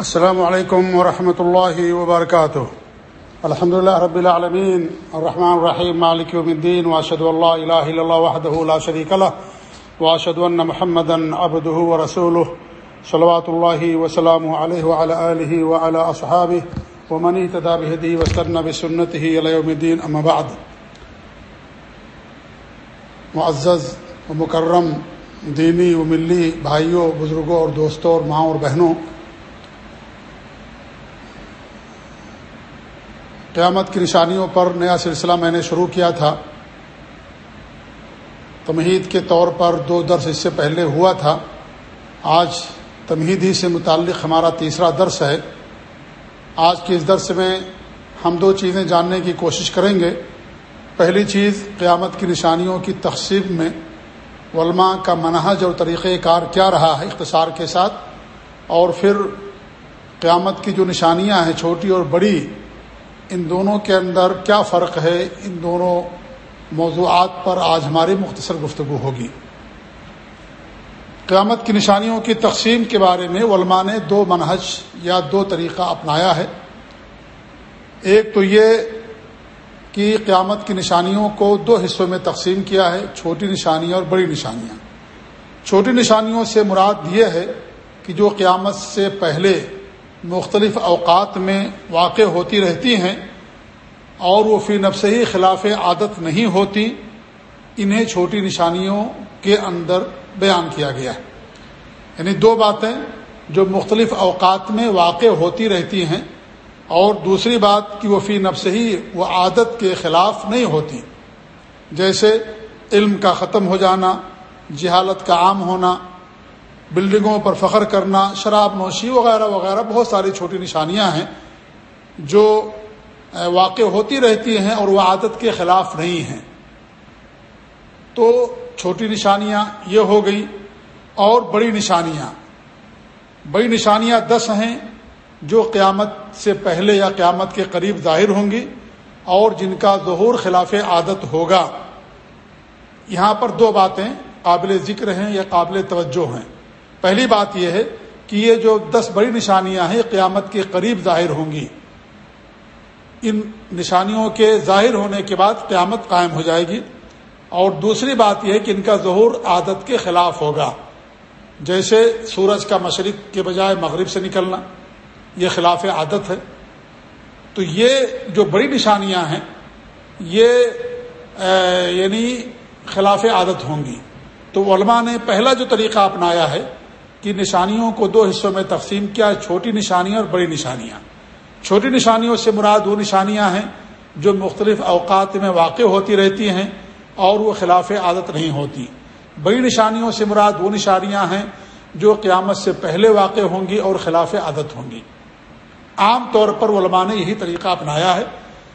السلام علیکم ورحمۃ اللہ وبرکاتہ۔ الحمد لله رب العالمين الرحمن الرحيم مالك يوم الدين واشهد ان لا اله الا الله وحده لا شريك له واشهد ان محمدا عبده ورسوله صلوات الله وسلامه عليه وعلى اله وعلى اصحابه ومن اهتدى بهديه واستنى بسنته الى يوم الدين اما بعد۔ معزز و مکرم، دینی و ملی بھائیوں، بزرگوں اور دوستوں اور ماں اور بہنوں قیامت کی نشانیوں پر نیا سلسلہ میں نے شروع کیا تھا۔ تمہید کے طور پر دو درس اس سے پہلے ہوا تھا۔ آج تمہید ہی سے متعلق ہمارا تیسرا درس ہے۔ آج کے اس درس میں ہم دو چیزیں جاننے کی کوشش کریں گے۔ پہلی چیز قیامت کی نشانیوں کی تقسیم میں علماء کا منہج اور طریقۂ کار کیا رہا ہے اختصار کے ساتھ۔ اور پھر قیامت کی جو نشانیاں ہیں، چھوٹی اور بڑی ان دونوں کے اندر کیا فرق ہے؟ ان دونوں موضوعات پر آج ہماری مختصر گفتگو ہوگی۔ قیامت کی نشانیوں کی تقسیم کے بارے میں علماء نے دو منہج یا دو طریقہ اپنایا ہے۔ ایک تو یہ کہ قیامت کی نشانیوں کو دو حصوں میں تقسیم کیا ہے، چھوٹی نشانیاں اور بڑی نشانیاں۔ چھوٹی نشانیوں سے مراد یہ ہے کہ جو قیامت سے پہلے مختلف اوقات میں واقع ہوتی رہتی ہیں اور وہ فی نفس ہی خلاف عادت نہیں ہوتی، انہیں چھوٹی نشانیوں کے اندر بیان کیا گیا ہے۔ یعنی دو باتیں جو مختلف اوقات میں واقع ہوتی رہتی ہیں اور دوسری بات کہ وہ فی نفس ہی وہ عادت کے خلاف نہیں ہوتی۔ جیسے علم کا ختم ہو جانا، جہالت کا عام ہونا بلڈنگوں پر فخر کرنا، شراب نوشی وغیرہ وغیرہ، بہت ساری چھوٹی نشانیاں ہیں جو واقع ہوتی رہتی ہیں اور وہ عادت کے خلاف نہیں ہیں۔ تو چھوٹی نشانیاں یہ ہو گئی اور بڑی نشانیاں۔ بڑی نشانیاں دس ہیں جو قیامت سے پہلے یا قیامت کے قریب ظاہر ہوں گی اور جن کا ظہور خلاف عادت ہوگا۔ یہاں پر دو باتیں قابل ذکر ہیں یا قابل توجہ ہیں۔ پہلی بات یہ ہے کہ یہ جو دس بڑی نشانیاں ہیں، قیامت کے قریب ظاہر ہوں گی۔ ان نشانیوں کے ظاہر ہونے کے بعد قیامت قائم ہو جائے گی۔ اور دوسری بات یہ ہے کہ ان کا ظہور عادت کے خلاف ہوگا۔ جیسے سورج کا مشرق کے بجائے مغرب سے نکلنا، یہ خلاف عادت ہے۔ تو یہ جو بڑی نشانیاں ہیں، یہ یعنی خلاف عادت ہوں گی۔ تو علماء نے پہلا جو طریقہ اپنایا ہے کہ نشانیوں کو دو حصوں میں تقسیم کیا، چھوٹی نشانیاں اور بڑی نشانیاں۔ چھوٹی نشانیوں سے مراد وہ نشانیاں ہیں جو مختلف اوقات میں واقع ہوتی رہتی ہیں اور وہ خلاف عادت نہیں ہوتی۔ بڑی نشانیوں سے مراد وہ نشانیاں ہیں جو قیامت سے پہلے واقع ہوں گی اور خلاف عادت ہوں گی۔ عام طور پر علماء نے یہی طریقہ اپنایا ہے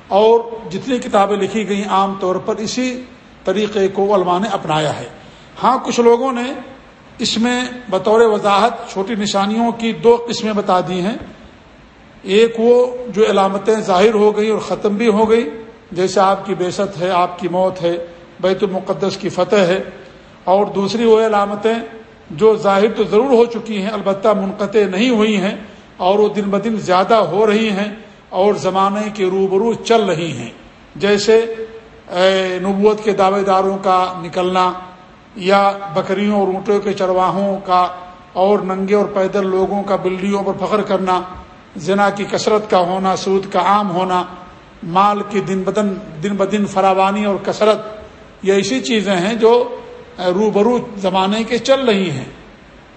اور جتنی کتابیں لکھی گئیں، عام طور پر اسی طریقے کو علماء نے اپنایا ہے۔ ہاں کچھ لوگوں نے اس میں بطور وضاحت چھوٹی نشانیوں کی دو قسمیں بتا دی ہیں۔ ایک وہ جو علامتیں ظاہر ہو گئی اور ختم بھی ہو گئی، جیسے آپ کی بیست ہے، آپ کی موت ہے، بیت المقدس کی فتح ہے۔ اور دوسری وہ علامتیں جو ظاہر تو ضرور ہو چکی ہیں، البتہ منقطع نہیں ہوئی ہیں اور وہ دن بدن زیادہ ہو رہی ہیں اور زمانے کے روبرو چل رہی ہیں۔ جیسے نبوت کے دعوے داروں کا نکلنا یا بکریوں اور اونٹوں کے چرواہوں کا اور ننگے اور پیدل لوگوں کا بلڈیوں پر فخر کرنا، زنا کی کثرت کا ہونا، سود کا عام ہونا، مال کی دن بدن دن بدن فراوانی اور کثرت، یہ ایسی چیزیں ہیں جو روبرو زمانے کے چل رہی ہیں۔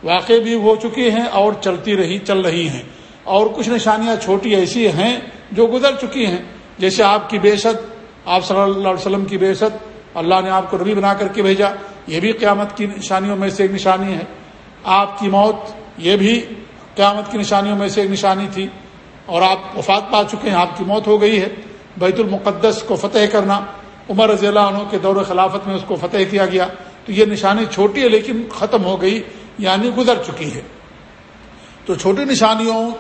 واقع بھی ہو چکی ہیں اور چلتی رہی، چل رہی ہیں۔ اور کچھ نشانیاں چھوٹی ایسی ہیں جو گزر چکی ہیں۔ جیسے آپ کی بیشت آپ صلی اللہ علیہ وسلم کی بیشت اللہ نے آپ کو نبی بنا کر کے بھیجا۔ یہ بھی قیامت کی نشانیوں میں سے ایک نشانی ہے۔ آپ کی موت، یہ بھی قیامت کی نشانیوں میں سے ایک نشانی تھی۔ اور آپ وفات پا چکے ہیں، آپ کی موت ہو گئی ہے۔ بیت المقدس کو فتح کرنا، عمر رضی اللہ عنہ کے دور خلافت میں اس کو فتح کیا گیا۔ تو یہ نشانی چھوٹی ہے لیکن ختم ہو گئی یعنی گزر چکی ہے۔ تو چھوٹی نشانیوں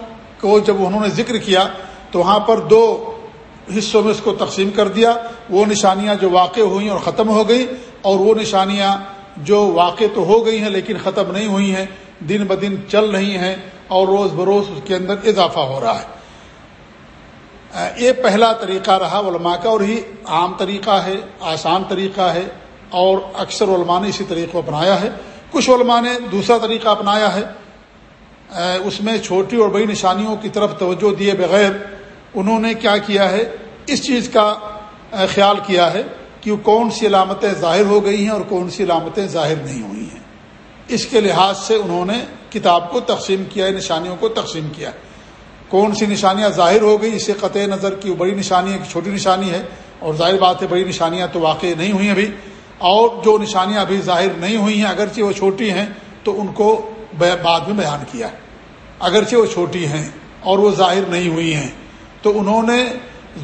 کو جب انہوں نے ذکر کیا، تو وہاں پر دو حصوں میں اس کو تقسیم کر دیا۔ وہ نشانیاں جو واقع ہوئیں اور ختم ہو گئی اور وہ نشانیاں جو واقع تو ہو گئی ہیں لیکن ختم نہیں ہوئی ہیں، دن بدن چل رہی ہیں اور روز بروز اس کے اندر اضافہ ہو رہا ہے۔ یہ پہلا طریقہ رہا علماء کا اور ہی عام طریقہ ہے، آسان طریقہ ہے اور اکثر علماء نے اسی طریقے کو اپنایا ہے۔ کچھ علماء نے دوسرا طریقہ اپنایا ہے۔ اس میں چھوٹی اور بڑی نشانیوں کی طرف توجہ دیے بغیر انہوں نے کیا کیا ہے؟ اس چیز کا خیال کیا ہے۔ کہ کون سی علامتیں ظاہر ہو گئی ہیں اور کون سی علامتیں ظاہر نہیں ہوئی ہیں۔ اس کے لحاظ سے انہوں نے کتاب کو تقسیم کیا ہے نشانیوں کو تقسیم کیا۔ کون سی نشانیاں ظاہر ہو گئی، اسے قطع نظر کی بڑی نشانی ہے چھوٹی نشانی ہے، اور ظاہر بات ہے بڑی نشانیاں تو واقع نہیں ہوئی ابھی۔ اور جو نشانیاں ابھی ظاہر نہیں ہوئی ہیں، اگرچہ وہ چھوٹی ہیں، تو ان کو بعد میں بیان کیا۔ اگرچہ وہ چھوٹی ہیں اور وہ ظاہر نہیں ہوئی ہیں، تو انہوں نے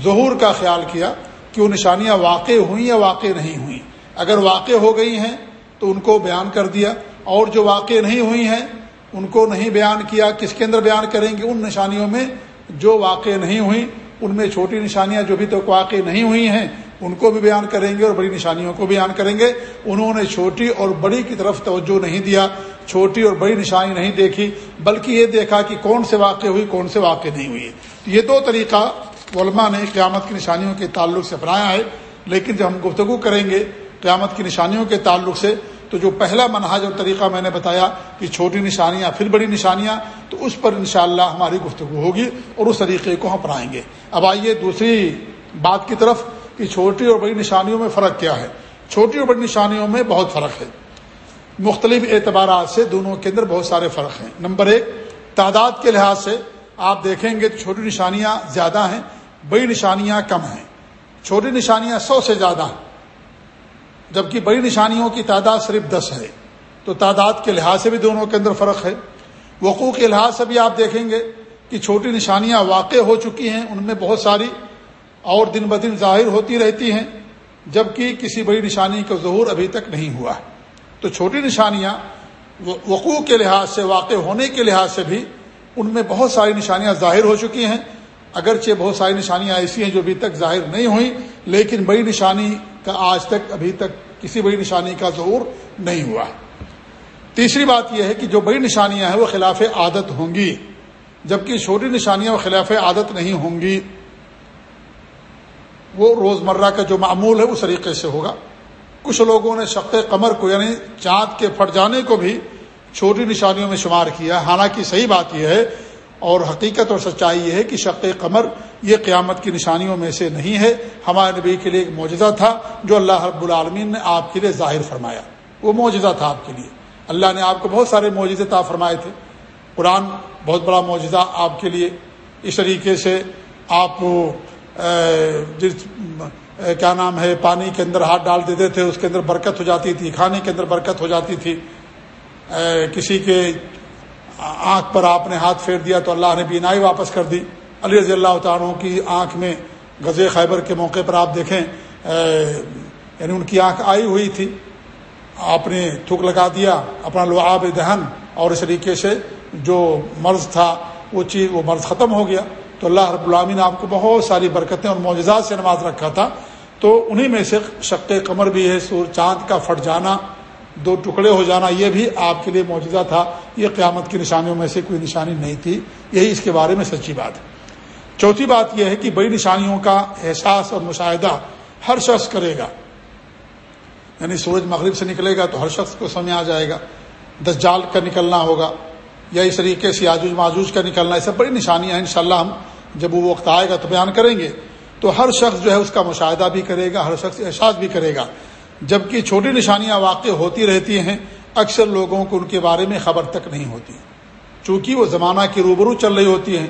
ظہور کا خیال کیا۔ کہ وہ نشانیاں واقع ہوئیں یا واقع نہیں ہوئیں۔ اگر واقع ہو گئی ہیں تو ان کو بیان کر دیا۔ اور جو واقع نہیں ہوئی ہیں، ان کو نہیں بیان کیا۔ کس کے اندر بیان کریں گے؟ ان نشانیوں میں جو واقع نہیں ہوئی، ان میں چھوٹی نشانیاں جو بھی تک واقع نہیں ہوئی ہیں، ان کو بھی بیان کریں گے اور بڑی نشانیوں کو بیان کریں گے۔ انہوں نے چھوٹی اور بڑی کی طرف توجہ نہیں دیا، چھوٹی اور بڑی نشانی نہیں دیکھی، بلکہ یہ دیکھا کہ کون سے واقع ہوئی، کون سے واقع نہیں ہوئی۔ یہ دو طریقہ علماء نے قیامت کی نشانیوں کے تعلق سے اپنایا ہے، لیکن جب ہم گفتگو کریں گے قیامت کی نشانیوں کے تعلق سے، تو جو پہلا منہاج اور طریقہ میں نے بتایا کہ چھوٹی نشانیاں پھر بڑی نشانیاں، تو اس پر انشاءاللہ ہماری گفتگو ہوگی اور اس طریقے کو ہم اپنائیں گے۔ اب آئیے دوسری بات کی طرف کہ چھوٹی اور بڑی نشانیوں میں فرق کیا ہے۔ چھوٹی اور بڑی نشانیوں میں بہت فرق ہے۔ مختلف اعتبارات سے دونوں کے اندر بہت سارے فرق ہیں۔ نمبر ایک، تعداد کے لحاظ سے آپ دیکھیں گے تو چھوٹی نشانیاں زیادہ ہیں۔ بڑی نشانیاں کم ہیں۔ چھوٹی نشانیاں سو سے زیادہ ہیں۔ جبکہ بڑی نشانیوں کی تعداد صرف دس ہے۔ تو تعداد کے لحاظ سے بھی دونوں کے اندر فرق ہے۔ وقوع کے لحاظ سے بھی آپ دیکھیں گے کہ چھوٹی نشانیاں واقع ہو چکی ہیں۔ ان میں بہت ساری اور دن بدن ظاہر ہوتی رہتی ہیں۔ جبکہ کسی بڑی نشانی کا ظہور ابھی تک نہیں ہوا۔ ہے تو چھوٹی نشانیاں وقوع کے لحاظ سے، واقع ہونے کے لحاظ سے بھی ان میں بہت ساری نشانیاں ظاہر ہو چکی ہیں۔ اگرچہ بہت ساری نشانیاں ایسی ہیں جو ابھی تک ظاہر نہیں ہوئیں، لیکن بڑی نشانی کا آج تک ابھی تک کسی بڑی نشانی کا ظہور نہیں ہوا۔ تیسری بات یہ ہے کہ جو بڑی نشانیاں ہیں وہ خلاف عادت ہوں گی، جبکہ چھوٹی نشانیاں وہ خلاف عادت نہیں ہوں گی۔ وہ روزمرہ کا جو معمول ہے، اس طریقے سے ہوگا۔ کچھ لوگوں نے شق قمر کو یعنی چاند کے پھٹ جانے کو بھی چھوٹی نشانیوں میں شمار کیا۔ حالانکہ صحیح بات یہ ہے اور حقیقت اور سچائی یہ ہے کہ شق قمر یہ قیامت کی نشانیوں میں سے نہیں ہے۔ ہمارے نبی کے لیے ایک معجزہ تھا جو اللہ رب العالمین نے آپ کے لیے ظاہر فرمایا۔ وہ معجزہ تھا آپ کے لیے۔ اللہ نے آپ کو بہت سارے معجزے تا فرمائے تھے۔ قرآن بہت بڑا معجزہ آپ کے لیے۔ اس طریقے سے آپ جس کیا نام ہے، پانی کے اندر ہاتھ ڈال دیتے تھے، اس کے اندر برکت ہو جاتی تھی، کھانے کے اندر برکت ہو جاتی تھی۔ کسی کے آنکھ پر آپ نے ہاتھ پھیر دیا تو اللہ نے بینائی واپس کر دی۔ علی رضی اللہ تعالیٰ کی آنکھ میں غز خیبر کے موقع پر آپ دیکھیں یعنی ان کی آنکھ آئی ہوئی تھی۔ آپ نے تھوک لگا دیا، اپنا لعاب دہن اور اس طریقے سے جو مرض تھا، وہ چیز، وہ مرض ختم ہو گیا۔ تو اللہ رب العامی نے آپ کو بہت ساری برکتیں اور معجزات سے نماز رکھا تھا۔ تو انہی میں سے شق قمر بھی ہے، سور چاند کا پھٹ جانا۔ دو ٹکڑے ہو جانا، یہ بھی آپ کے لیے معجزہ تھا۔ یہ قیامت کی نشانیوں میں سے کوئی نشانی نہیں تھی۔ یہی اس کے بارے میں سچی بات ہے۔ چوتھی بات یہ ہے کہ بڑی نشانیوں کا احساس اور مشاہدہ ہر شخص کرے گا۔ یعنی سورج مغرب سے نکلے گا تو ہر شخص کو سمجھ آ جائے گا۔ دس کا نکلنا ہوگا یا اس طریقے سے آجوج ماجوج کا نکلنا، یہ سب بڑی نشانیاں ہیں۔ ان ہم جب وہ وقت آئے گا تو بیان کریں گے۔ تو ہر شخص جو ہے اس کا مشاہدہ بھی کرے گا، ہر شخص احساس بھی کرے گا۔ جبکہ چھوٹی نشانیاں واقع ہوتی رہتی ہیں، اکثر لوگوں کو ان کے بارے میں خبر تک نہیں ہوتی۔ چونکہ وہ زمانہ کی روبرو چل رہی ہوتی ہیں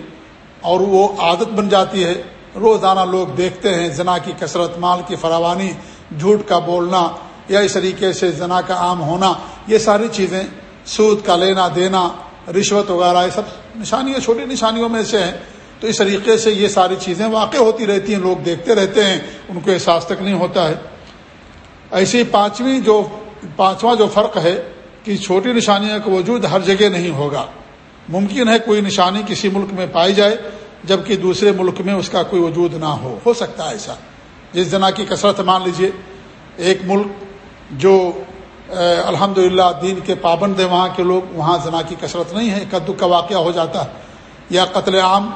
اور وہ عادت بن جاتی ہے، روزانہ لوگ دیکھتے ہیں زنا کی کثرت، مال کی فراوانی، جھوٹ کا بولنا یا اس طریقے سے زنا کا عام ہونا، یہ ساری چیزیں سود کا لینا، دینا، رشوت وغیرہ، یہ سب نشانیاں، چھوٹی نشانیوں میں سے ہیں۔ تو اس طریقے سے یہ ساری چیزیں واقع ہوتی رہتی ہیں، لوگ دیکھتے رہتے ہیں، ان کو احساس تک نہیں ہوتا ہے۔ ایسی پانچویں جو پانچواں جو فرق ہے کہ چھوٹی نشانیوں کا وجود ہر جگہ نہیں ہوگا۔ ممکن ہے کوئی نشانی کسی ملک میں پائی جائے، جبکہ دوسرے ملک میں اس کا کوئی وجود نہ ہو۔ ہو سکتا ہے ایسا۔ جس جنا کی کثرت مان لیجیے، ایک ملک جو الحمد دین کے پابند ہیں، وہاں کے لوگ، وہاں زنا کی کثرت نہیں ہے کدو کا واقعہ ہو جاتا ہے یا قتل عام،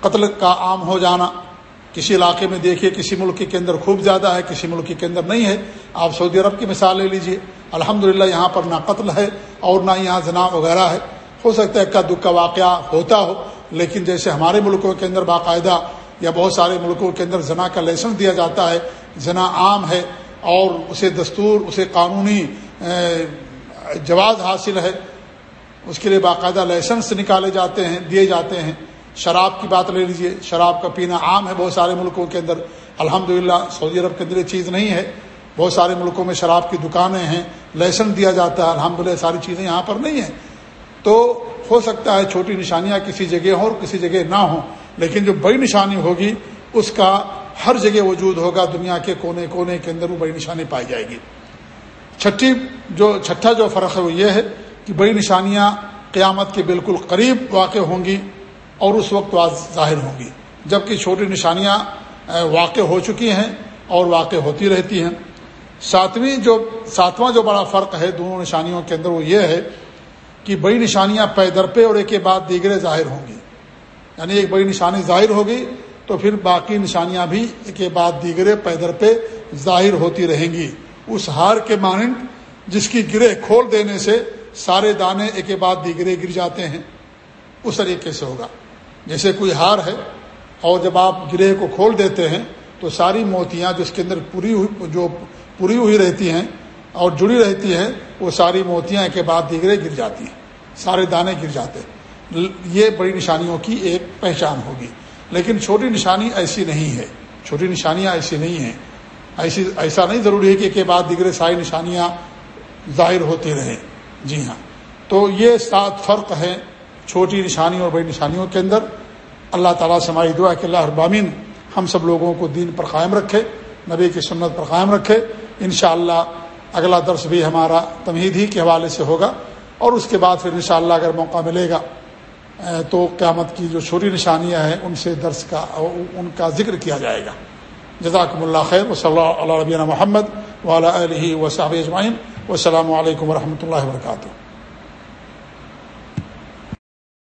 قتل کا عام ہو جانا۔ کسی علاقے میں دیکھیے کسی ملک کے اندر خوب زیادہ ہے، کسی ملک کے اندر نہیں ہے۔ آپ سعودی عرب کی مثال لے لیجیے۔ الحمد یہاں پر نہ قتل ہے اور نہ یہاں زنا وغیرہ ہے۔ ہو سکتا ہے کا دکھ کا واقعہ ہوتا ہو، لیکن جیسے ہمارے ملکوں کے اندر باقاعدہ یا بہت سارے ملکوں کے اندر زنا کا لائسنس دیا جاتا ہے، زنا عام ہے اور اسے دستور، اسے قانونی جواز حاصل ہے۔ اس کے لیے باقاعدہ لائسنس نکالے جاتے ہیں، دیے جاتے ہیں۔ شراب کی بات لے لیجیے۔ شراب کا پینا عام ہے بہت سارے ملکوں کے اندر۔ الحمد سعودی عرب کے اندر یہ چیز نہیں ہے۔ بہت سارے ملکوں میں شراب کی دکانیں ہیں، لائسنس دیا جاتا ہے۔ الحمد ساری چیزیں یہاں پر نہیں ہیں۔ تو ہو سکتا ہے چھوٹی نشانیاں کسی جگہ ہوں اور کسی جگہ نہ ہوں، لیکن جو بڑی نشانی ہوگی، اس کا ہر جگہ وجود ہوگا۔ دنیا کے کونے کونے کے اندر وہ بڑی نشانی پائی جائے گی۔ چھٹی جو، چھٹا جو فرق ہے وہ یہ ہے کہ بڑی نشانیاں قیامت کے بالکل قریب واقع ہوں گی۔ اور اس وقت ظاہر ہوں گی۔ جبکہ چھوٹی نشانیاں واقع ہو چکی ہیں اور واقع ہوتی رہتی ہیں۔ ساتویں جو، ساتواں جو بڑا فرق ہے دونوں نشانیوں کے اندر وہ یہ ہے کہ بڑی نشانیاں پیدر پہ اور ایک کے بعد دیگرے ظاہر ہوں گی۔ یعنی ایک بڑی نشانی ظاہر ہوگی تو پھر باقی نشانیاں بھی ایک کے بعد دیگرے پیدر پہ ظاہر ہوتی رہیں گی۔ اس ہار کے مانند جس کی گرے کھول دینے سے سارے دانے ایک کے بعد دیگرے گر جاتے ہیں۔ اس طریقے سے ہوگا۔ جیسے کوئی ہار ہے اور جب آپ گرے کو کھول دیتے ہیں تو ساری موتیاں جس کے اندر پوری ہوئی جو پوری ہوئی رہتی ہیں اور جڑی رہتی ہیں، وہ ساری موتیاں کے بعد دیگرے گر جاتی ہیں، سارے دانے گر جاتے ہیں۔ یہ بڑی نشانیوں کی ایک پہچان ہوگی۔ لیکن چھوٹی نشانی ایسی نہیں ہے۔ چھوٹی نشانیاں ایسی نہیں ہیں۔ ایسی ایسا نہیں ضروری ہے کہ کے بعد دیگر ساری نشانیاں ظاہر ہوتی رہیں۔ جی ہاں۔ تو یہ سات فرق ہیں۔ چھوٹی نشانی اور بڑی نشانیوں کے اندر اللہ تعالیٰ سے ہماری دعا کہ اللہ ابامین ہم سب لوگوں کو دین پر قائم رکھے، نبی کی سنت پر قائم رکھے۔ انشاءاللہ اللہ اگلا درس بھی ہمارا تمہید ہی کے حوالے سے ہوگا اور اس کے بعد پھر انشاءاللہ اگر موقع ملے گا تو قیامت کی جو چھوٹی نشانیاں ہیں ان سے درس کا ان کا ذکر کیا جائے گا۔ جزاکم اللہ خیر و صلی اللہ علیہ محمد ولا علیہ وصحب اجمعین۔ و السلام علیکم و اللہ وبرکاتہ۔